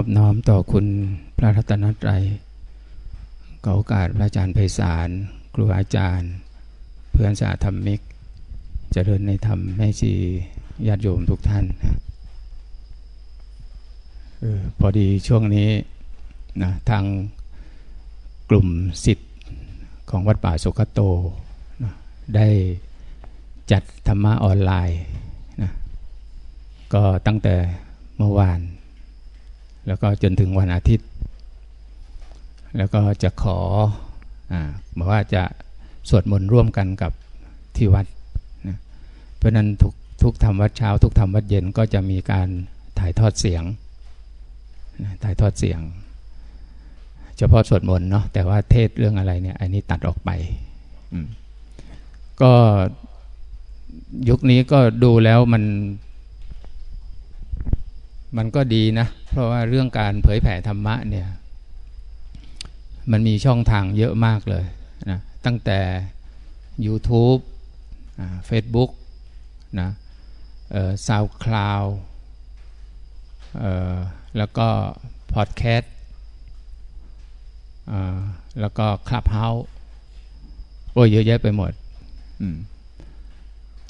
อบน้อมต่อคุณพระรัตนตรัยขอโอกาสพระอาจารย์ไพศาลครูอาจารย์ เพื่อนสาธรรมิกเจริญในธรรมแม่ชีญาติโยมทุกท่านนะออพอดีช่วงนี้นะทางกลุ่มสิทธิ์ของวัดป่าสุขโตนะได้จัดธรรมะออนไลน์นะก็ตั้งแต่เมื่อวาน แล้วก็จนถึงวันอาทิตย์ แล้วก็จะขออ่าบอกว่าจะสวดมนต์ร่วมกันกับที่วัดนะเพราะนั้นทุกทุกทำวัดเช้า ทุกทำวัดเย็นก็จะมีการถ่ายทอดเสียงนะถ่ายทอดเสียง เฉพาะสวดมนต์เนาะแต่ว่าเทศเรื่องอะไรเนี่ยอันนี้ตัดออกไปก็ยุคนี้ก็ดูแล้วมัน มันก็ดีนะ เพราะว่าเรื่องการเผยแผ่ธรรมะเนี่ย มันมีช่องทางเยอะมากเลยนะตั้งแต่ YouTube เฟซบุ๊กนะซาวคลาวแล้วก็พอดแคสต์แล้วก็คลับเฮาส์โอ้ยเยอะแยะไปหมด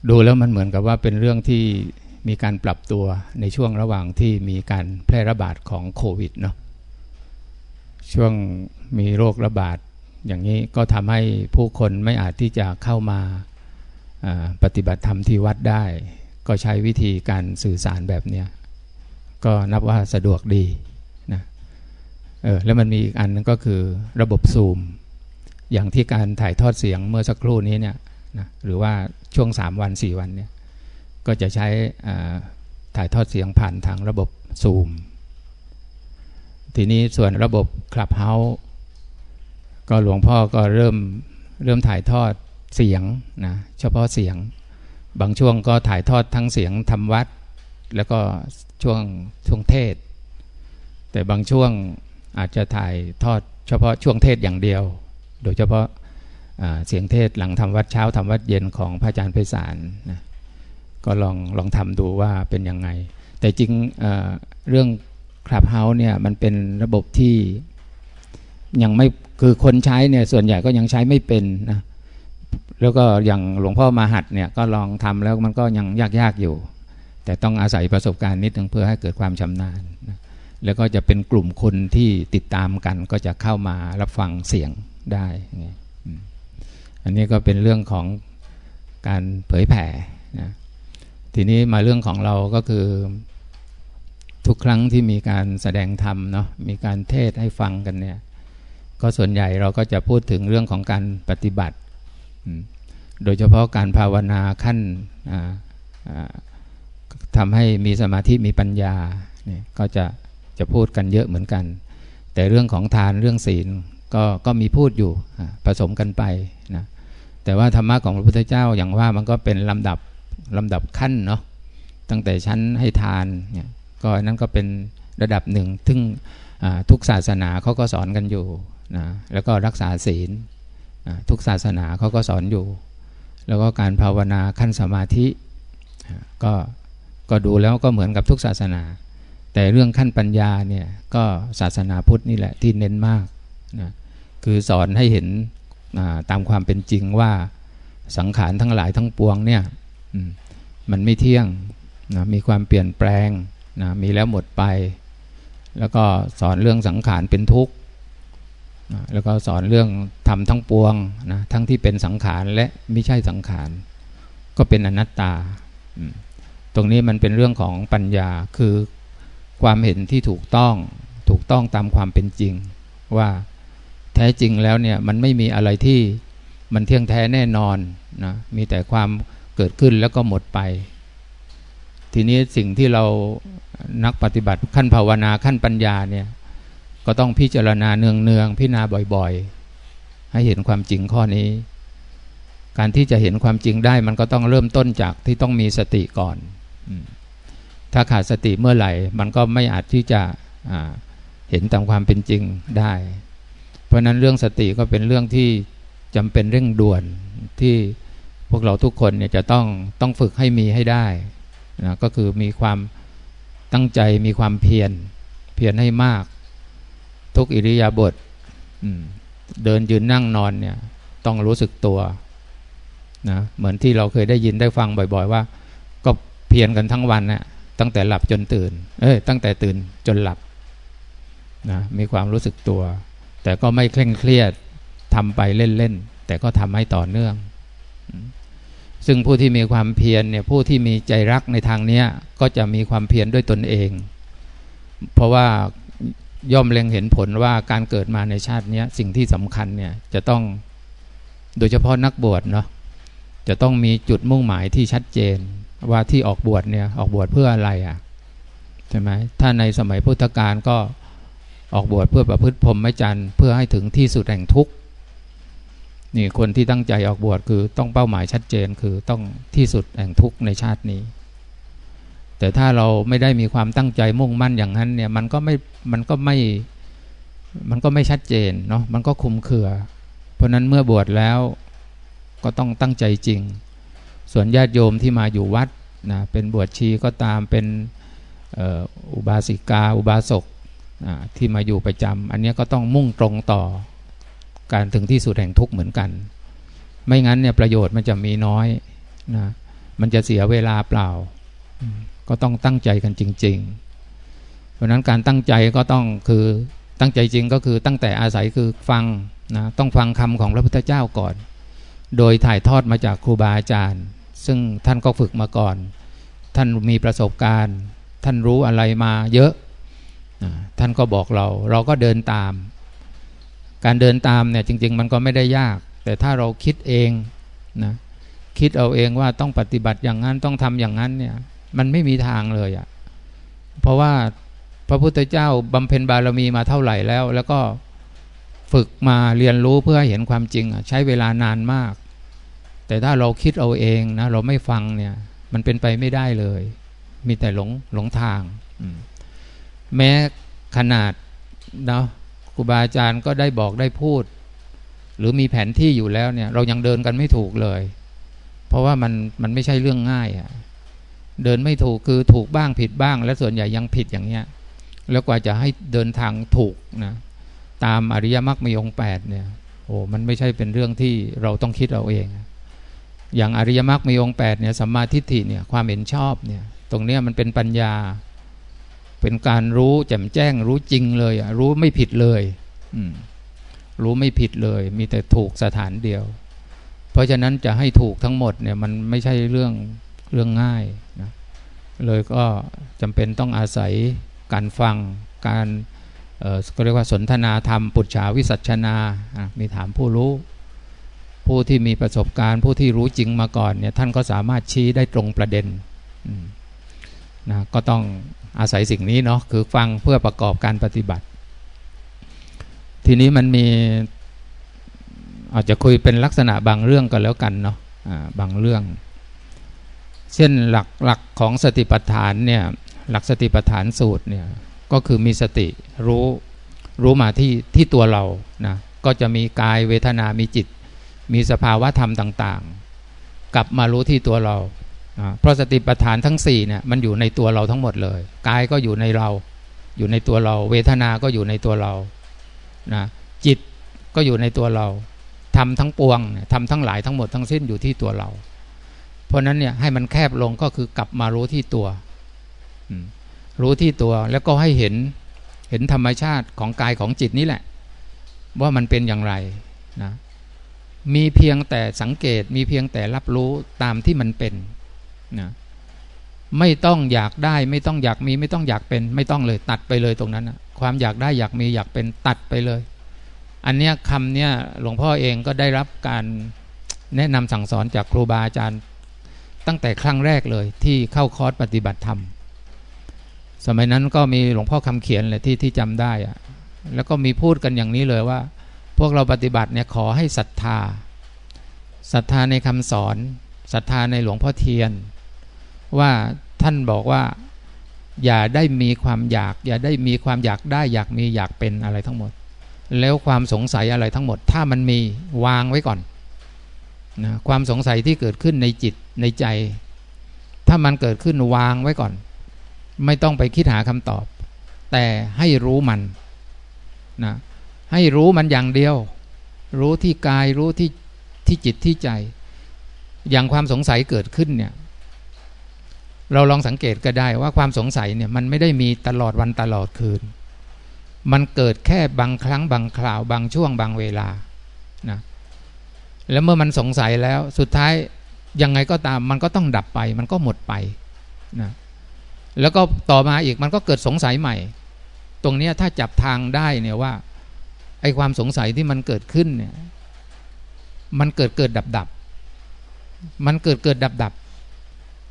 ดูแล้วมันเหมือนกับว่าเป็นเรื่องที่ มีการปรับตัวในช่วงระหว่างที่มีการแพร่ระบาดของโควิดเนาะช่วงมีโรคระบาดอย่างนี้ก็ทำให้ผู้คนไม่อาจที่จะเข้ามาปฏิบัติธรรมที่วัดได้ ก็ใช้วิธีการสื่อสารแบบนี้ก็นับว่าสะดวกดีนะเออแล้วมันมีอีกอันนึงก็คือระบบซูม อย่างที่การถ่ายทอดเสียงเมื่อสักครู่นี้เนี่ยนะหรือว่าช่วง 3 วัน 4 วันเนี่ย ก็จะใช้ถ่ายทอดเสียงผ่านทางระบบซูม ทีนี้ส่วนระบบคลับเฮาส์ก็หลวงพ่อก็เริ่มเริ่มถ่ายทอดเสียงนะเฉพาะเสียง บางช่วงก็ถ่ายทอดทั้งเสียงทำวัด แล้วก็ช่วงช่วงเทศ แต่บางช่วงอาจจะถ่ายทอดเฉพาะช่วงเทศอย่างเดียว โดยเฉพาะเสียงเทศหลังทำวัดเช้าทำวัดเย็นของพระอาจารย์ไพศาลนะ ก็ลองลองทำดูว่าเป็นยังไง แต่จริงเเรื่องคลับเฮาส์เนี่ยมันเป็นระบบที่ยังไม่คือคนใช้เนี่ยส่วนใหญ่ก็ยังใช้ไม่เป็นนะแล้วก็อย่างหลวงพ่อมาหัดเนี่ยก็ลองทำแล้วมันก็ยังยากๆอยู่ แต่ต้องอาศัยประสบการณ์นิดนึงเพื่อให้เกิดความชำนาญนะแล้วก็จะเป็นกลุ่มคนที่ติดตามกันก็จะเข้ามารับฟังเสียงได้อันนี้ก็เป็นเรื่องของการเผยแผ่นะ ทีนี้มาเรื่องของเราก็คือ ทุกครั้งที่มีการแสดงธรรมเนาะมีการเทศให้ฟังกันเนี่ย ก็ส่วนใหญ่เราก็จะพูดถึงเรื่องของการปฏิบัติ โดยเฉพาะการภาวนาขั้นทำให้มีสมาธิมีปัญญาเนี่ยก็จะจะพูดกันเยอะเหมือนกัน แต่เรื่องของทานเรื่องศีลก็ก็มีพูดอยู่ผสมกันไปนะแต่ว่าธรรมะของพระพุทธเจ้าอย่างว่ามันก็เป็นลำดับ ลำดับขั้นเนาะตั้งแต่ชั้นให้ทานเนี่ยก็นั้นก็เป็นระดับหนึ่งซึ่งทุกศาสนาเขาก็สอนกันอยู่นะแล้วก็รักษาศีลทุกศาสนาเขาก็สอนอยู่ แล้วก็การภาวนาขั้นสมาธิก็ก็ดูแล้วก็เหมือนกับทุกศาสนา แต่เรื่องขั้นปัญญาเนี่ยก็ศาสนาพุทธนี่แหละที่เน้นมากนะคือสอนให้เห็นตามความเป็นจริงว่าสังขารทั้งหลายทั้งปวงเนี่ย มันไม่เที่ยงนะมีความเปลี่ยนแปลงนะมีแล้วหมดไป แล้วก็สอนเรื่องสังขารเป็นทุกข์นะแล้วก็สอนเรื่องทำทั้งปวงนะทั้งที่เป็นสังขารและไม่ใช่สังขาร ก็เป็นอนัตตา ตรงนี้มันเป็นเรื่องของปัญญาคือความเห็นที่ถูกต้องถูกต้องตามความเป็นจริง ว่าแท้จริงแล้วเนี่ยมันไม่มีอะไรที่มันเที่ยงแท้แน่นอนนะมีแต่ความ เกิดขึ้นแล้วก็หมดไป ทีนี้สิ่งที่เรานักปฏิบัติขั้นภาวนาขั้นปัญญาเนี่ยก็ต้องพิจารณาเนืองเนืองพิจารณาบ่อยๆ ให้เห็นความจริงข้อนี้ การที่จะเห็นความจริงได้มันก็ต้องเริ่มต้นจากที่ต้องมีสติก่อน ถ้าขาดสติเมื่อไหร่ มันก็ไม่อาจที่จะเห็นตามความเป็นจริงได้ เพราะนั้นเรื่องสติก็เป็นเรื่องที่จำเป็นเร่งด่วนที่ พวกเราทุกคนเนี่ยจะต้องต้องฝึกให้มีให้ได้นะก็คือมีความตั้งใจมีความเพียรเพียรให้มาก ทุกอิริยาบถเดินยืนนั่งนอนเนี่ยต้องรู้สึกตัวนะเหมือนที่เราเคยได้ยินได้ฟังบ่อย ๆ ว่า ก็เพียรกันทั้งวันนะ่ะตั้งแต่หลับจนตื่น เอ้ยตั้งแต่ตื่นจนหลับนะมีความรู้สึกตัว แต่ก็ไม่เคร่งเครียดทำไปเล่นๆแต่ก็ทำให้ต่อเนื่อง ซึ่งผู้ที่มีความเพียรเนี่ยผู้ที่มีใจรักในทางนี้ก็จะมีความเพียรด้วยตนเอง เพราะว่าย่อมเล็งเห็นผลว่าการเกิดมาในชาตินี้สิ่งที่สำคัญเนี่ยจะต้องโดยเฉพาะนักบวชเนาะจะต้องมีจุดมุ่งหมายที่ชัดเจน ว่าที่ออกบวชเนี่ยออกบวชเพื่ออะไรอะ่ะใช่ไหมถ้าในสมัยพุทธกาลก็ออกบวชเพื่อประพฤติพรหมจรรย์เพื่อให้ถึงที่สุดแห่งทุกข์ นี่คนที่ตั้งใจออกบวชคือต้องเป้าหมายชัดเจนคือต้องที่สุดแห่งทุกข์ในชาตินี้ แต่ถ้าเราไม่ได้มีความตั้งใจมุ่งมั่นอย่างนั้นเนี่ยมันก็ไม่มันก็ไม่มันก็ไม่ชัดเจนเนาะมันก็คุมเคือ เพราะนั้นเมื่อบวชแล้วก็ต้องตั้งใจจริง ส่วนญาติโยมที่มาอยู่วัดนะเป็นบวชชีก็ตามเป็นอุบาสิกา อุบาสกที่มาอยู่ประจำอันนี้ก็ต้องมุ่งตรงต่อ การถึงที่สุดแห่งทุกข์เหมือนกัน ไม่งั้นเนี่ยประโยชน์มันจะมีน้อยนะมันจะเสียเวลาเปล่า ก็ต้องตั้งใจกันจริง ๆ เพราะนั้นการตั้งใจก็ต้องคือตั้งใจจริงก็คือตั้งแต่อาศัยคือฟังนะต้องฟังคำของพระพุทธเจ้าก่อน โดยถ่ายทอดมาจากครูบาอาจารย์ ซึ่งท่านก็ฝึกมาก่อน ท่านมีประสบการณ์ ท่านรู้อะไรมาเยอะ ท่านก็บอกเรา เราก็เดินตาม การเดินตามเนี่ยจริง ๆ มันก็ไม่ได้ยาก แต่ถ้าเราคิดเองนะคิดเอาเองว่าต้องปฏิบัติอย่างนั้นต้องทำอย่างนั้นเนี่ยมันไม่มีทางเลยอะ่ะเพราะว่าพระพุทธเจ้าบำเพ็ญบารมีมาเท่าไหร่แล้ว แล้วก็ฝึกมาเรียนรู้เพื่อเห็นความจริงใช้เวลานานมาก แต่ถ้าเราคิดเอาเองนะเราไม่ฟังเนี่ยมันเป็นไปไม่ได้เลย มีแต่หลงหลงทาง แม้ขนาดเนาะ รูบาอาจารย์ก็ได้บอกได้พูด หรือมีแผนที่อยู่แล้วเนี่ย เรายังเดินกันไม่ถูกเลย เพราะว่ามันมันไม่ใช่เรื่องง่ายอะ่ะเดินไม่ถูกคือถูกบ้างผิดบ้าง และส่วนใหญ่ยังผิดอย่างเงี้ยแล้วกว่าจะให้เดินทางถูกนะตามอริยมรรคมีองค์แปดเนี่ยโอ้มันไม่ใช่เป็นเรื่องที่เราต้องคิดเอาเอง อย่างอริยมรรคมีองค์แปดเนี่ยสัมมาทิฏฐิเนี่ยความเห็นชอบเนี่ยตรงเนี้ยมันเป็นปัญญา เป็นการรู้แจ่มแจ้ง รู้จริงเลยอะรู้ไม่ผิดเลยรู้ไม่ผิดเลย มีแต่ถูกสถานเดียว เพราะฉะนั้นจะให้ถูกทั้งหมดเนี่ยมันไม่ใช่เรื่องเรื่องง่ายนะเลยก็จำเป็นต้องอาศัยการฟังการเออก็เรียกว่าสนทนาธรรมปุจฉาวิสัชนามีถามผู้รู้ ผู้ที่มีประสบการณ์ ผู้ที่รู้จริงมาก่อนเนี่ยท่านก็สามารถชี้ได้ตรงประเด็นนะก็ต้อง อาศัยสิ่งนี้เนาะคือฟังเพื่อประกอบการปฏิบัติ ทีนี้มันมีอาจจะคุยเป็นลักษณะบางเรื่องก็แล้วกันเนาะะบางเรื่อง เช่นหลักหลักของสติปัฏฐานเนี่ยหลักสติปัฏฐานสูตรเนี่ยก็คือมีสติรู้รู้มาที่ที่ตัวเรานะก็จะมีกายเวทนามีจิต มีสภาวะธรรมต่าง ๆ กลับมารู้ที่ตัวเรา เพราะสติปัฏฐานทั้ง4เนี่ยมันอยู่ในตัวเราทั้งหมดเลยกายก็อยู่ในเรา อยู่ในตัวเรา เวทนาก็อยู่ในตัวเรานะจิตก็อยู่ในตัวเราทำทั้งปวงทำทั้งหลายทั้งหมดทั้งสิ้นอยู่ที่ตัวเรา เพราะนั้นเนี่ยให้มันแคบลงก็คือกลับมารู้ที่ตัว รู้ที่ตัวแล้วก็ให้เห็นเห็นธรรมชาติของกายของจิตนี้แหละ ว่ามันเป็นอย่างไรนะมีเพียงแต่สังเกตมีเพียงแต่รับรู้ตามที่มันเป็น นะไม่ต้องอยากได้ ไม่ต้องอยากมีไม่ต้องอยากเป็น ไม่ต้องเลยตัดไปเลยตรงนั้นนะความอยากได้อยากมีอยากเป็นตัดไปเลย อันเนี้ยคำเนี้ยหลวงพ่อเองก็ได้รับการแนะนำสั่งสอนจากครูบาอาจารย์ตั้งแต่ครั้งแรกเลยที่เข้าคอร์สปฏิบัติธรรม สมัยนั้นก็มีหลวงพ่อคำเขียนเลยที่ที่จำได้อะแล้วก็มีพูดกันอย่างนี้เลยว่า พวกเราปฏิบัติเนี่ยขอให้ศรัทธาศรัทธาในคำสอนศรัทธาในหลวงพ่อเทียน ว่าท่านบอกว่าอย่าได้มีความอยาก อย่าได้มีความอยากได้อยากมีอยากเป็นอะไรทั้งหมด แล้วความสงสัยอะไรทั้งหมด ถ้ามันมีวางไว้ก่อนนะความสงสัยที่เกิดขึ้นในจิตในใจ ถ้ามันเกิดขึ้นวางไว้ก่อน ไม่ต้องไปคิดหาคำตอบ แต่ให้รู้มันนะให้รู้มันอย่างเดียว รู้ที่กายรู้ที่ที่จิตที่ใจ อย่างความสงสัยเกิดขึ้นเนี่ย เราลองสังเกตก็ได้ว่าความสงสัยเนี่ยมันไม่ได้มีตลอดวันตลอดคืน มันเกิดแค่บางครั้งบางคราวบางช่วงบางเวลานะแล้วเมื่อมันสงสัยแล้วสุดท้ายยังไงก็ตามมันก็ต้องดับไปมันก็หมดไปนะแล้วก็ต่อมาอีกมันก็เกิดสงสัยใหม่ ตรงนี้ถ้าจับทางได้เนี่ยว่าไอ้ความสงสัยที่มันเกิดขึ้นเนี่ยมันเกิดเกิดดับดับ มันเกิดเกิดดับดับ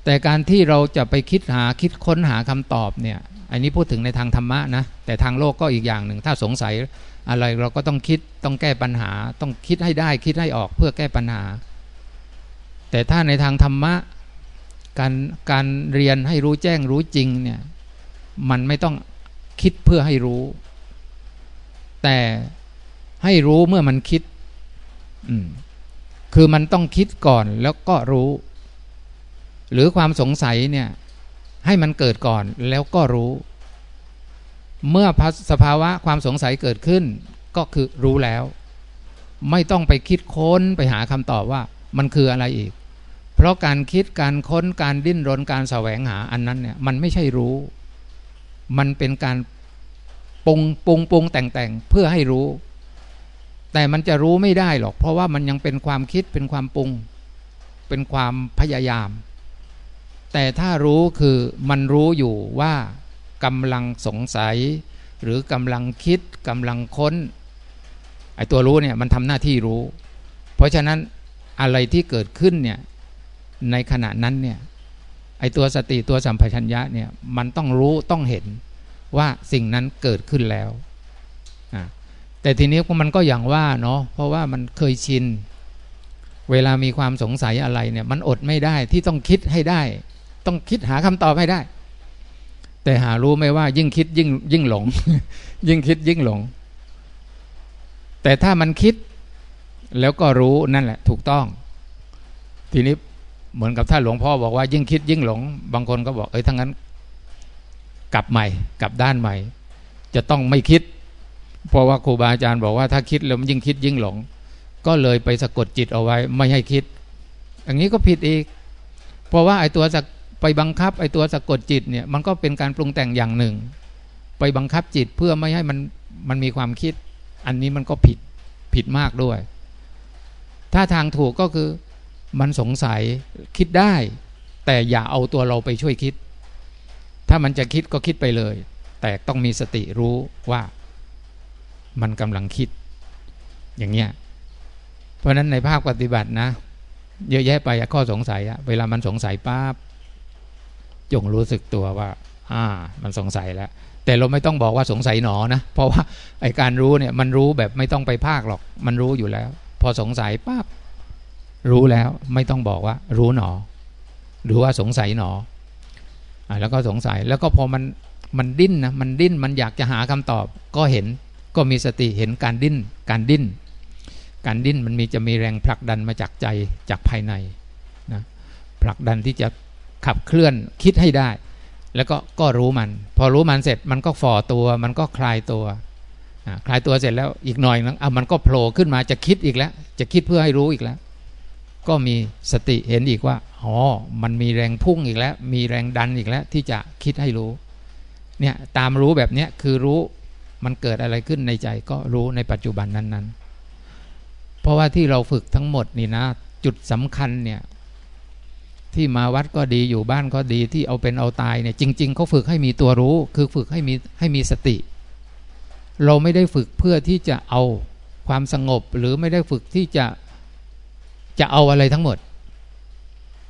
แต่การที่เราจะไปคิดหาคิดค้นหาคำตอบเนี่ย อันนี้พูดถึงในทางธรรมะนะ แต่ทางโลกก็อีกอย่างหนึ่ง ถ้าสงสัยอะไรเราก็ต้องคิดต้องแก้ปัญหา ต้องคิดให้ได้คิดให้ออกเพื่อแก้ปัญหา แต่ถ้าในทางธรรมะการการเรียนให้รู้แจ้งรู้จริงเนี่ยมันไม่ต้องคิดเพื่อให้รู้ แต่ให้รู้เมื่อมันคิด คือมันต้องคิดก่อนแล้วก็รู้ หรือความสงสัยเนี่ยให้มันเกิดก่อนแล้วก็รู้ เมื่อสภาวะความสงสัยเกิดขึ้น ก็คือรู้แล้ว ไม่ต้องไปคิดค้นไปหาคำตอบว่ามันคืออะไรอีก เพราะการคิดการค้นการดิ้นรนการแสวงหาอันนั้นเนี่ยมันไม่ใช่รู้ มันเป็นการปรุงปรุงปรุงแต่งแต่งเพื่อให้รู้ แต่มันจะรู้ไม่ได้หรอก เพราะว่ามันยังเป็นความคิดเป็นความปรุง เป็นความพยายาม แต่ถ้ารู้คือมันรู้อยู่ว่ากำลังสงสัย หรือกำลังคิดกำลังค้นไอ้ตัวรู้เนี่ยมันทำหน้าที่รู้ เพราะฉะนั้นอะไรที่เกิดขึ้นเนี่ยในขณะนั้นเนี่ยไอ้ตัวสติตัวสัมปชัญญะเนี่ยมันต้องรู้ต้องเห็นว่าสิ่งนั้นเกิดขึ้นแล้วแต่ทีนี้มันก็อย่างว่าเนาะเพราะว่ามันเคยชิน เวลามีความสงสัยอะไรเนี่ยมันอดไม่ได้ที่ต้องคิดให้ได้ ต้องคิดหาคำตอบให้ได้ แต่หารู้ไหมว่า ยิ่งคิดยิ่งยิ่งหลง ยิ่งคิดยิ่งหลง แต่ถ้ามันคิดแล้วก็รู้นั่นแหละ ถูกต้อง ทีนี้เหมือนกับถ้าหลวงพ่อบอกว่ายิ่งคิดยิ่งหลง บางคนก็บอกเอ้ยทั้งนั้น กลับใหม่ กลับด้านใหม่ จะต้องไม่คิด เพราะว่าครูบาอาจารย์บอกว่าถ้าคิดแล้วยิ่งคิดยิ่งหลง ก็เลยไปสะกดจิตเอาไว้ ไม่ให้คิด อย่างนี้ก็ผิดอีก เพราะว่าไอ้ตัวสะ ไปบังคับไอ้ตัวสะกดจิตเนี่ยมันก็เป็นการปรุงแต่งอย่างหนึ่ง ไปบังคับจิตเพื่อไม่ให้มันมันมีความคิด อันนี้มันก็ผิดผิดมากด้วย ถ้าทางถูกก็คือมันสงสัยคิดได้ แต่อย่าเอาตัวเราไปช่วยคิด ถ้ามันจะคิดก็คิดไปเลย แต่ต้องมีสติรู้ว่ามันกำลังคิด อย่างเงี้ยเพราะนั้นในภาคปฏิบัตินะ เยอะแยะไปข้อสงสัยอะเวลามันสงสัยปั๊บ จงรู้สึกตัวว่า อ่า มันสงสัยแล้ว แต่เราไม่ต้องบอกว่าสงสัยหนอนะ เพราะว่าไอการรู้เนี่ยมันรู้แบบไม่ต้องไปภาคหรอก มันรู้อยู่แล้ว พอสงสัยปั๊บรู้แล้วไม่ต้องบอกว่า รู้หนอ หรือว่าสงสัยหนออ่าแล้วก็สงสัยแล้วก็พอมันมันดิ้นนะมันดิ้นมันอยากจะหาคำตอบ ก็เห็นก็มีสติเห็นการดิ้น การดิ้น การดิ้นมันมีจะมีแรงผลักดันมาจากใจจากภายในนะผลักดันที่จะ ขับเคลื่อนคิดให้ได้ แล้วก็ก็รู้มัน พอรู้มันเสร็จมันก็ฝ่อตัว มันก็คลายตัวคลายตัวเสร็จแล้วอีกหน่อยนึงอะมันก็โผล่ขึ้นมาจะคิดอีกแล้ว จะคิดเพื่อให้รู้อีกแล้ว ก็มีสติเห็นอีกว่าอ๋อมันมีแรงพุ่งอีกแล้ว มีแรงดันอีกแล้ว ที่จะคิดให้รู้เนี่ยตามรู้แบบเนี้ยคือรู้มันเกิดอะไรขึ้นในใจก็รู้ในปัจจุบันนั้นๆ เพราะว่าที่เราฝึกทั้งหมดนี่นะ จุดสำคัญเนี่ย ที่มาวัดก็ดีอยู่บ้านก็ดีที่เอาเป็นเอาตายเนี่ยจริง ๆเขาฝึกให้มีตัวรู้ คือฝึกให้มีให้มีสติ เราไม่ได้ฝึกเพื่อที่จะเอาความสงบหรือไม่ได้ฝึกที่จะจะเอาอะไรทั้งหมด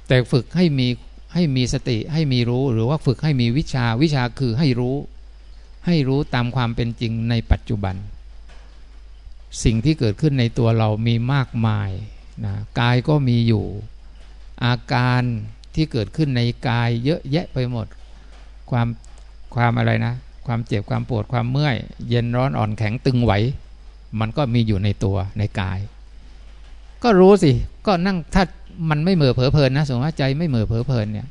แต่ฝึกให้มีให้มีสติให้มีรู้หรือว่าฝึกให้มีวิชาวิชาคือให้รู้ ให้รู้ตามความเป็นจริงในปัจจุบัน สิ่งที่เกิดขึ้นในตัวเรามีมากมายนะกายก็มีอยู่ อาการที่เกิดขึ้นในกายเยอะแยะไปหมด ความความอะไรนะ ความเจ็บความปวดความเมื่อย เย็นร้อนอ่อนแข็งตึงไหว มันก็มีอยู่ในตัวในกาย ก็รู้สิ ก็นั่งถ้ามันไม่เหม่อเผลอเพลินนะสมมติว่าใจไม่เหม่อเผลอเพลินเนี่ย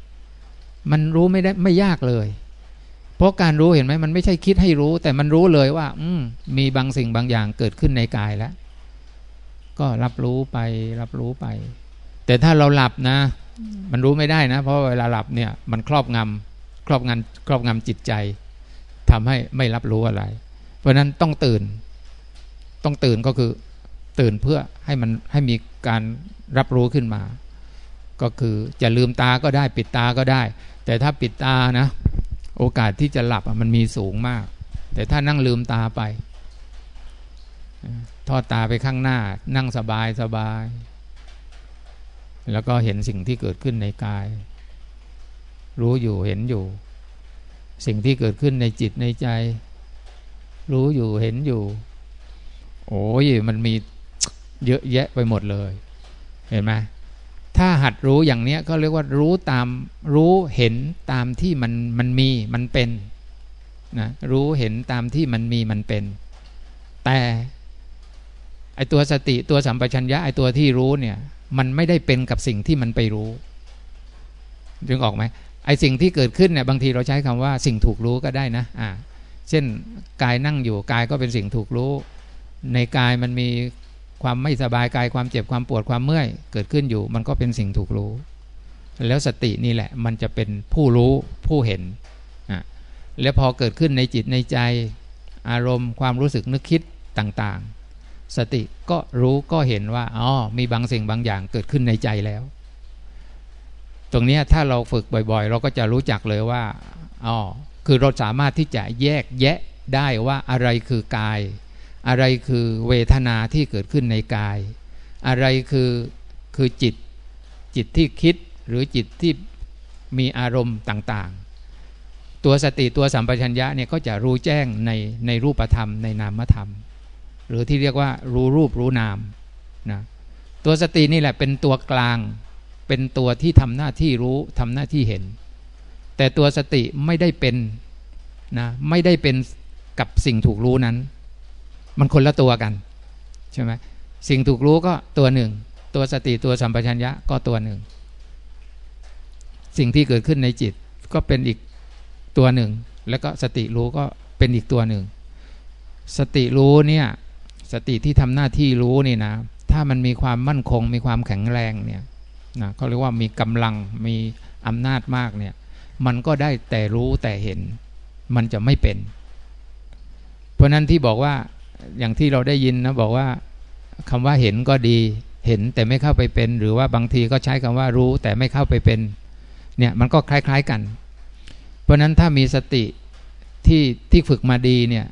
มันรู้ไม่ได้ไม่ยากเลย เพราะการรู้เห็นไหมมันไม่ใช่คิดให้รู้ แต่มันรู้เลยว่า อืมมีบางสิ่งบางอย่างเกิดขึ้นในกายแล้ว ก็รับรู้ไปรับรู้ไป แต่ถ้าเราหลับนะ มันรู้ไม่ได้นะ เพราะเวลาหลับเนี่ยมันครอบงำครอบงำครอบงำจิตใจทำให้ไม่รับรู้อะไร เพราะนั้นต้องตื่น ต้องตื่นก็คือตื่นเพื่อให้มันให้มีการรับรู้ขึ้นมา ก็คือจะลืมตาก็ได้ปิดตาก็ได้ แต่ถ้าปิดตานะ โอกาสที่จะหลับมันมีสูงมาก แต่ถ้านั่งลืมตาไป ทอดตาไปข้างหน้า นั่งสบายสบาย แล้วก็เห็นสิ่งที่เกิดขึ้นในกาย รู้อยู่เห็นอยู่ สิ่งที่เกิดขึ้นในจิตในใจ รู้อยู่เห็นอยู่ โอ้ยมันมีเยอะแยะไปหมดเลย เห็นไหมถ้าหัดรู้อย่างเนี้ยก็เรียกว่ารู้ตามรู้เห็นตามที่มันมันมีมันเป็นนะรู้เห็นตามที่มันมีมันเป็น แต่ไอตัวสติตัวสัมปชัญญะไอตัวที่รู้เนี่ย มันไม่ได้เป็นกับสิ่งที่มันไปรู้จึงออกไหมไอสิ่งที่เกิดขึ้นเนี่ยบางทีเราใช้คำว่าสิ่งถูกรู้ก็ได้นะอ่าเช่นกายนั่งอยู่กายก็เป็นสิ่งถูกรู้ ในกายมันมีความไม่สบายกายความเจ็บความปวดความเมื่อย เกิดขึ้นอยู่ มันก็เป็นสิ่งถูกรู้ แล้วสตินี่แหละมันจะเป็นผู้รู้ผู้เห็นอะแล้วพอเกิดขึ้นในจิตในใจ อารมณ์ความรู้สึกนึกคิดต่างๆ สติก็รู้ก็เห็นว่าอ๋อมีบางสิ่งบางอย่างเกิดขึ้นในใจแล้ว ตรงนี้ถ้าเราฝึกบ่อยๆ เราก็จะรู้จักเลยว่าอ๋อคือเราสามารถที่จะแยกแยะได้ว่าอะไรคือกาย อะไรคือเวทนาที่เกิดขึ้นในกาย อะไรคือคือจิตจิตที่คิดหรือจิตที่มีอารมณ์ต่างๆ ตัวสติตัวสัมปชัญญะเนี่ยก็จะรู้แจ้งในในรูปธรรมในนามธรรม หรือที่เรียกว่ารู้รูปรู้นามนะตัวสตินี่แหละเป็นตัวกลาง เป็นตัวที่ทำหน้าที่รู้ทำหน้าที่เห็น แต่ตัวสติไม่ได้เป็นนะไม่ได้เป็นกับสิ่งถูกรู้นั้น มันคนละตัวกันใช่ไหมสิ่งถูกรู้ก็ตัวหนึ่ง ตัวสติตัวสัมปชัญญะก็ตัวหนึ่ง สิ่งที่เกิดขึ้นในจิตก็เป็นอีกตัวหนึ่ง แล้วก็สติรู้ก็เป็นอีกตัวหนึ่ง สติรู้เนี่ย สติที่ทำหน้าที่รู้นี่นะ ถ้ามันมีความมั่นคง มีความแข็งแรงเนี่ยนะเขาเรียกว่ามีกำลังมีอำนาจมากเนี่ย มันก็ได้แต่รู้แต่เห็น มันจะไม่เป็น เพราะนั้นที่บอกว่าอย่างที่เราได้ยินนะบอกว่าคำว่าเห็นก็ดีเห็นแต่ไม่เข้าไปเป็น หรือว่าบางทีก็ใช้คำว่ารู้แต่ไม่เข้าไปเป็นเนี่ยมันก็คล้าย ๆกัน เพราะนั้นถ้ามีสติที่ที่ฝึกมาดีเนี่ย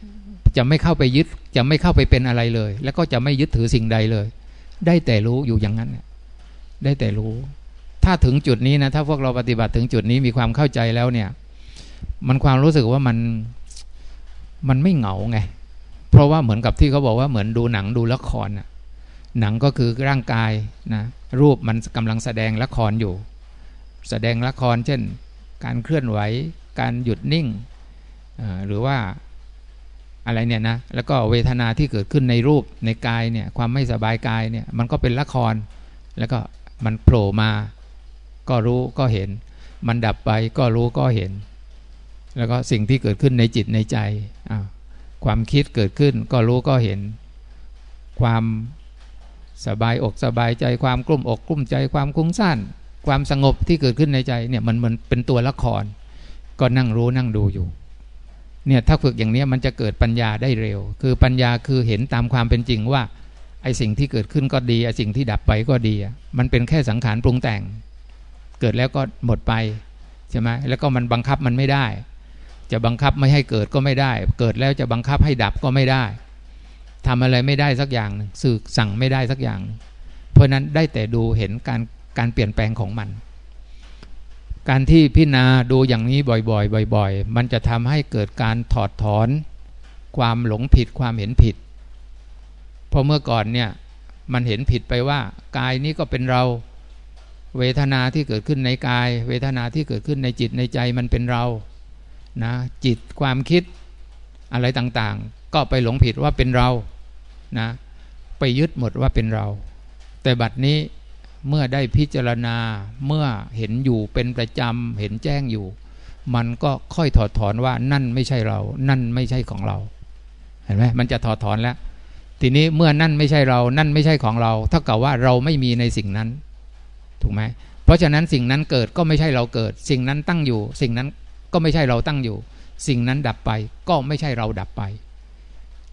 จะไม่เข้าไปยึด จะไม่เข้าไปเป็นอะไรเลย แล้วก็จะไม่ยึดถือสิ่งใดเลย ได้แต่รู้อยู่อย่างนั้นได้แต่รู้ ถ้าถึงจุดนี้นะถ้าพวกเราปฏิบัติถึงจุดนี้มีความเข้าใจแล้วเนี่ย มันความรู้สึกว่ามันมันไม่เหงาไง เพราะว่าเหมือนกับที่เขาบอกว่าเหมือนดูหนังดูละครนะหนังก็คือร่างกายนะรูปมันกำลังแสดงละครอยู่ แสดงละคร เช่น การเคลื่อนไหว การหยุดนิ่ง หรือว่า อะไรเนี่ยนะแล้วก็เวทนาที่เกิดขึ้นในรูปในกายเนี่ยความไม่สบายกายเนี่ยมันก็เป็นละคร แล้วก็มันโผล่มา ก็รู้ก็เห็น มันดับไปก็รู้ก็เห็น แล้วก็สิ่งที่เกิดขึ้นในจิตในใจความคิดเกิดขึ้นก็รู้ก็เห็น ความสบายอกสบายใจความกลุ้มอกกลุ้มใจความคุ้งซ่านความสงบที่เกิดขึ้นในใจเนี่ยมันเหมือนเป็นตัวละคร ก็นั่งรู้นั่งดูอยู่ เนี่ยถ้าฝึกอย่างนี้มันจะเกิดปัญญาได้เร็ว คือปัญญาคือเห็นตามความเป็นจริงว่าไอสิ่งที่เกิดขึ้นก็ดีไอสิ่งที่ดับไปก็ดี มันเป็นแค่สังขารปรุงแต่ง เกิดแล้วก็หมดไปใช่ไหมแล้วก็มันบังคับมันไม่ได้ จะบังคับไม่ให้เกิดก็ไม่ได้ เกิดแล้วจะบังคับให้ดับก็ไม่ได้ทำอะไรไม่ได้สักอย่างสื่อสั่งไม่ได้สักอย่าง เพราะนั้นได้แต่ดูเห็นการการเปลี่ยนแปลงของมัน การที่พิจารณาดูอย่างนี้บ่อยๆ บ่อย ๆ มันจะทำให้เกิดการถอดถอน ความหลงผิดความเห็นผิด เพราะเมื่อก่อนเนี่ยมันเห็นผิดไปว่ากายนี้ก็เป็นเราเวทนาที่เกิดขึ้นในกาย เวทนาที่เกิดขึ้นในจิตในใจมันเป็นเรานะจิตความคิดอะไรต่างๆ ก็ไปหลงผิดว่าเป็นเรานะไปยึดหมดว่าเป็นเรา แต่บัดนี้ เมื่อได้พิจารณาเมื่อเห็นอยู่เป็นประจำเห็นแจ้งอยู่ มันก็ค่อยถอดถอนว่านั่นไม่ใช่เรา นั่นไม่ใช่ของเรา เห็นไหมมันจะถอดถอนแล้ว ทีนี้เมื่อนั่นไม่ใช่เรา นั่นไม่ใช่ของเรา เท่ากับว่าเราไม่มีในสิ่งนั้น ถูกไหมเพราะฉะนั้นสิ่งนั้นเกิดก็ไม่ใช่เราเกิด สิ่งนั้นตั้งอยู่ สิ่งนั้นก็ไม่ใช่เราตั้งอยู่ สิ่งนั้นดับไปก็ไม่ใช่เราดับไป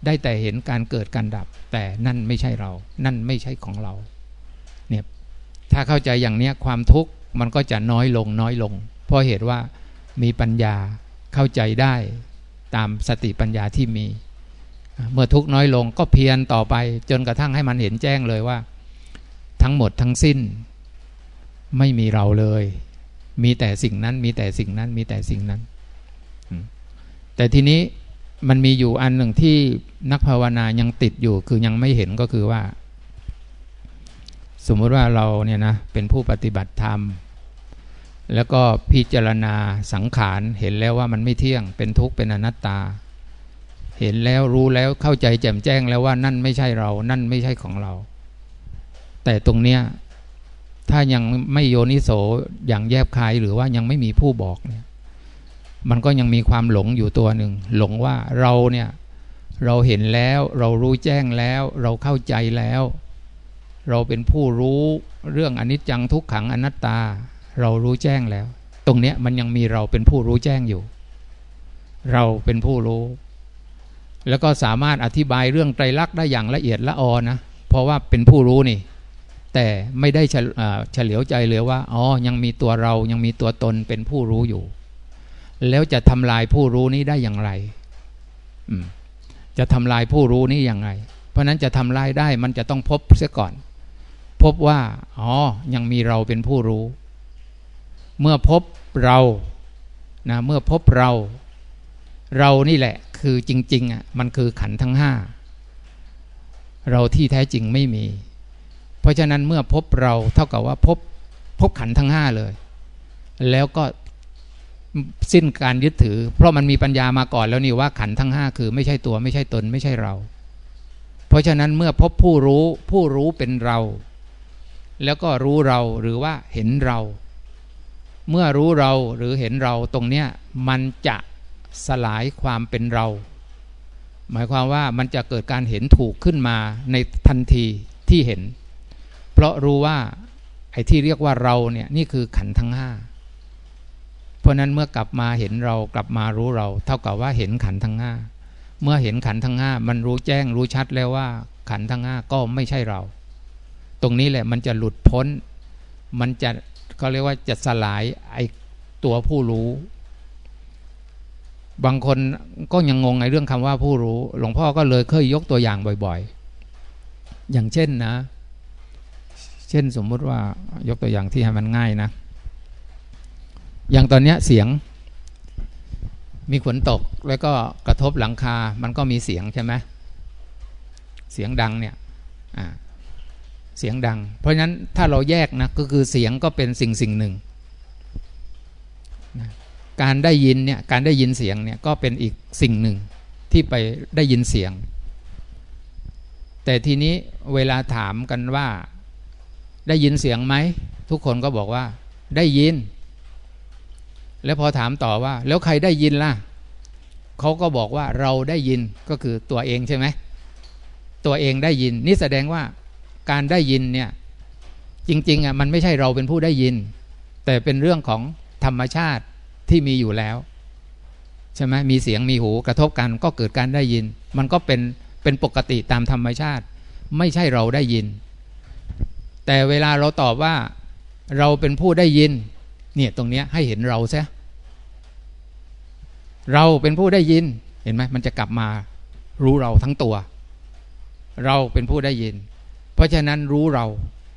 ได้แต่เห็นการเกิดการดับ แต่นั่นไม่ใช่เรา นั่นไม่ใช่ของเรา ถ้าเข้าใจอย่างเนี้ยความทุกข์มันก็จะน้อยลงน้อยลง เพราะเหตุว่ามีปัญญาเข้าใจได้ตามสติปัญญาที่มี เมื่อทุกน้อยลงก็เพียรต่อไปจนกระทั่งให้มันเห็นแจ้งเลยว่า ทั้งหมดทั้งสิ้น ไม่มีเราเลย มีแต่สิ่งนั้นมีแต่สิ่งนั้นมีแต่สิ่งนั้น แต่ทีนี้มันมีอยู่อันหนึ่งที่นักภาวนายังติดอยู่คือยังไม่เห็นก็คือว่า สมมติว่าเราเนี่ยนะเป็นผู้ปฏิบัติธรรม แล้วก็พิจารณาสังขารเห็นแล้วว่ามันไม่เที่ยง เป็นทุกข์เป็นอนัตตา เห็นแล้วรู้แล้วเข้าใจแจ่มแจ้งแล้วว่านั่นไม่ใช่เรา นั่นไม่ใช่ของเรา แต่ตรงเนี้ยถ้ายังไม่โยนิโสอย่างแยบคายหรือว่ายังไม่มีผู้บอกเนี่ยมันก็ยังมีความหลงอยู่ตัวหนึ่งหลงว่าเราเนี่ยเราเห็นแล้วเรารู้แจ้งแล้ว เราเข้าใจแล้ว เราเป็นผู้รู้เรื่องอนิจจังทุกขังอนัตตา เรารู้แจ้งแล้ว ตรงเนี้ยมันยังมีเราเป็นผู้รู้แจ้งอยู่ เราเป็นผู้รู้ แล้วก็สามารถอธิบายเรื่องไตรลักษณ์ได้อย่างละเอียดละออนะ เพราะว่าเป็นผู้รู้นี่ แต่ไม่ได้เฉลียวใจเลยว่าอ๋อยังมีตัวเรายังมีตัวตนเป็นผู้รู้อยู่ แล้วจะทำลายผู้รู้นี้ได้อย่างไรจะทำลายผู้รู้นี้อย่างไร เพราะนั้นจะทำลายได้มันจะต้องพบเสียก่อน พบว่าอ๋อยังมีเราเป็นผู้รู้ เมื่อพบเรานะเมื่อพบเรา เรานี่แหละคือจริงๆอะมันคือขันทั้งห้าเราที่แท้จริงไม่มี เพราะฉะนั้นเมื่อพบเราเท่ากับว่าพบพบขันทั้งห้าเลย แล้วก็สิ้นการยึดถือ เพราะมันมีปัญญามาก่อนแล้วนี่ว่าขันทั้งห้าคือไม่ใช่ตัวไม่ใช่ตนไม่ใช่เรา เพราะฉะนั้นเมื่อพบผู้รู้ผู้รู้เป็นเรา แล้วก็รู้เราหรือว่าเห็นเรา เมื่อรู้เราหรือเห็นเราตรงเนี้ยมันจะสลายความเป็นเรา หมายความว่ามันจะเกิดการเห็นถูกขึ้นมาในทันทีที่เห็น เพราะรู้ว่าไอ้ที่เรียกว่าเราเนี่ยนี่คือขันทั้งห้าเพราะนั้นเมื่อกลับมาเห็นเรากลับมารู้เรา เท่ากับว่าเห็นขันทั้งห้าเมื่อเห็นขันทั้งห้ามันรู้แจ้งรู้ชัดแล้วว่าขันทั้งห้าก็ไม่ใช่เรา ตรงนี้แหละมันจะหลุดพ้น มันจะเขาเรียกว่าจะสลายไอตัวผู้รู้ บางคนก็ยังงงในเรื่องคำว่าผู้รู้ หลวงพ่อก็เลยเคยยกตัวอย่างบ่อยๆ อย่างเช่นนะ เช่นสมมติว่ายกตัวอย่างที่ให้มันง่ายนะ อย่างตอนนี้เสียง มีฝนตกแล้วก็กระทบหลังคา มันก็มีเสียงใช่ไหมเสียงดังเนี่ยอ่า เสียงดัง เพราะฉะนั้นถ้าเราแยกนะก็คือเสียงก็เป็นสิ่งสิ่งหนึ่งนะการได้ยินเนี่ยการได้ยินเสียงเนี่ยก็เป็นอีกสิ่งหนึ่งที่ไปได้ยินเสียง แต่ทีนี้เวลาถามกันว่า ได้ยินเสียงไหม ทุกคนก็บอกว่าได้ยิน แล้วพอถามต่อว่า แล้วใครได้ยินล่ะเขาก็บอกว่าเราได้ยินก็คือตัวเองใช่ไหมตัวเองได้ยิน นี่แสดงว่า การได้ยินเนี่ยจริงๆอะมันไม่ใช่เราเป็นผู้ได้ยิน แต่เป็นเรื่องของธรรมชาติที่มีอยู่แล้วใช่ไหมมีเสียงมีหูกระทบกันก็เกิดการได้ยิน มันก็เป็นเป็นปกติตามธรรมชาติ ไม่ใช่เราได้ยิน แต่เวลาเราตอบว่าเราเป็นผู้ได้ยินเนี่ยตรงเนี้ยให้เห็นเราซะเราเป็นผู้ได้ยินเห็นไหมมันจะกลับมารู้เราทั้งตัว เราเป็นผู้ได้ยิน เพราะฉะนั้นรู้เรา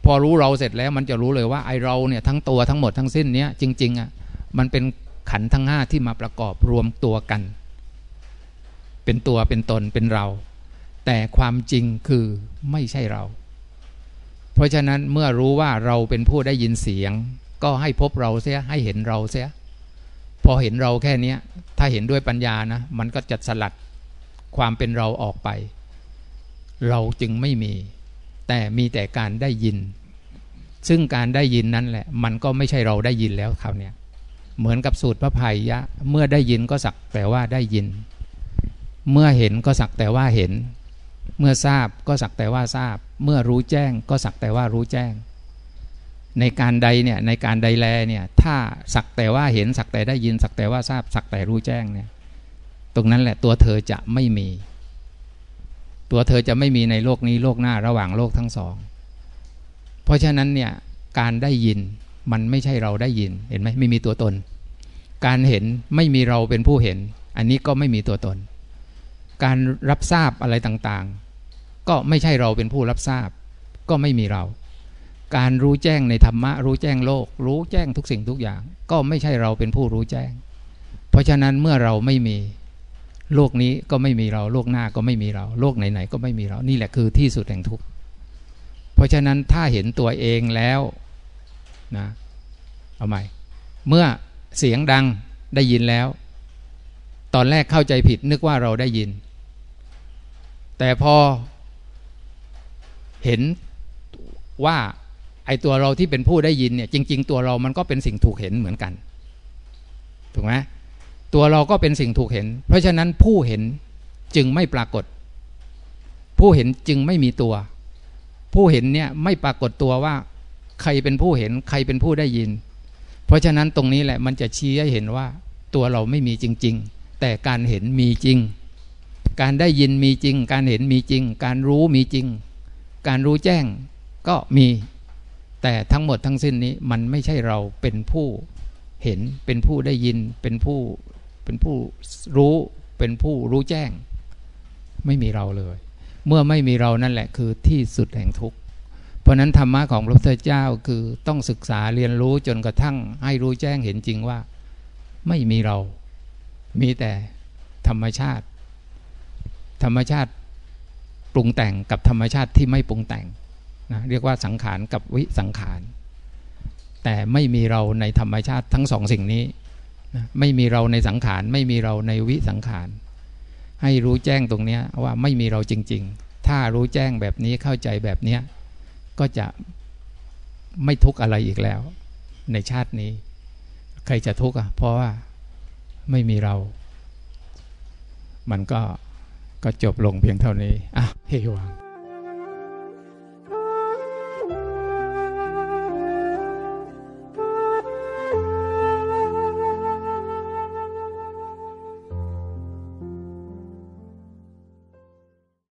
พอรู้เราเสร็จแล้ว มันจะรู้เลยว่าไอเราเนี่ยทั้งตัวทั้งหมดทั้งสิ้นเนี้ยจริงๆอะมันเป็นขันทั้งห้าที่มาประกอบรวมตัวกัน เป็นตัวเป็นตนเป็นเรา แต่ความจริงคือไม่ใช่เรา เพราะฉะนั้นเมื่อรู้ว่าเราเป็นผู้ได้ยินเสียง ก็ให้พบเราเสียให้เห็นเราเสียพอเห็นเราแค่นี้ถ้าเห็นด้วยปัญญานะ มันก็จะสลัดความเป็นเราออกไป เราจึงไม่มี แต่มีแต่การได้ยิน ซึ่งการได้ยินนั้นแหละ มันก็ไม่ใช่เราได้ยินแล้วคราวนี้เหมือนกับสูตรพระภัยยะ เมื่อได้ยินก็สักแต่ว่าได้ยิน เมื่อเห็นก็สักแต่ว่าเห็น เมื่อทราบก็สักแต่ว่าทราบ เมื่อรู้แจ้งก็สักแต่ว่ารู้แจ้ง ในการใดเนี่ยในการใดแลเนี่ยถ้าสักแต่ว่าเห็นสักแต่ได้ยิน สักแต่ว่าทราบ สักแต่รู้แจ้งเนี่ยตรงนั้นแหละตัวเธอจะไม่มี ตัวเธอจะไม่มีในโลกนี้โลกหน้าระหว่างโลกทั้งสอง เพราะฉะนั้นเนี่ยการได้ยินมันไม่ใช่เราได้ยินเห็นไหมไม่มีตัวตน การเห็นไม่มีเราเป็นผู้เห็น อันนี้ก็ไม่มีตัวตน การรับทราบอะไรต่างๆ ก็ไม่ใช่เราเป็นผู้รับทราบ ก็ไม่มีเรา การรู้แจ้งในธรรมะ รู้แจ้งโลก รู้แจ้งทุกสิ่งทุกอย่าง ก็ไม่ใช่เราเป็นผู้รู้แจ้ง เพราะฉะนั้นเมื่อเราไม่มี โลกนี้ก็ไม่มีเรา โลกหน้าก็ไม่มีเรา โลกไหนๆก็ไม่มีเรา นี่แหละคือที่สุดแห่งทุกข์เพราะฉะนั้นถ้าเห็นตัวเองแล้วนะเอาใหม่ เมื่อเสียงดังได้ยินแล้ว ตอนแรกเข้าใจผิดนึกว่าเราได้ยิน แต่พอเห็นว่าไอตัวเราที่เป็นผู้ได้ยินเนี่ยจริง ๆ ตัวเรามันก็เป็นสิ่งถูกเห็นเหมือนกัน ถูกไหม ตัวเราก็เป็นสิ่งถูกเห็น เพราะฉะนั้นผู้เห็นจึงไม่ปรากฏ ผู้เห็นจึงไม่มีตัว ผู้เห็นเนี่ยไม่ปรากฏตัวว่า ใครเป็นผู้เห็นใครเป็นผู้ได้ยิน เพราะฉะนั้นตรงนี้แหละมันจะชี้ให้เห็นว่า ตัวเราไม่มีจริง ๆ แต่การเห็นมีจริง การได้ยินมีจริง การเห็นมีจริง การรู้มีจริง การรู้แจ้งก็มี แต่ทั้งหมดทั้งสิ้นนี้มันไม่ใช่เราเป็นผู้เห็นเป็นผู้ได้ยินเป็นผู้ เป็นผู้รู้เป็นผู้รู้แจ้ง ไม่มีเราเลย เมื่อไม่มีเรานั่นแหละคือที่สุดแห่งทุกข์เพราะนั้นธรรมะของพระพุทธเจ้าคือต้องศึกษาเรียนรู้จนกระทั่งให้รู้แจ้งเห็นจริงว่า ไม่มีเรา มีแต่ธรรมชาติ ธรรมชาติปรุงแต่งกับธรรมชาติที่ไม่ปรุงแต่งนะเรียกว่าสังขารกับวิสังขาร แต่ไม่มีเราในธรรมชาติทั้งสองสิ่งนี้ นะไม่มีเราในสังขาร ไม่มีเราในวิสังขาร ให้รู้แจ้งตรงนี้ว่าไม่มีเราจริง ๆ ถ้ารู้แจ้งแบบนี้เข้าใจแบบนี้ก็จะไม่ทุกข์อะไรอีกแล้ว ในชาตินี้ ใครจะทุกข์อะ เพราะว่าไม่มีเรา มันก็ก็จบลงเพียงเท่านี้อะเฮวัง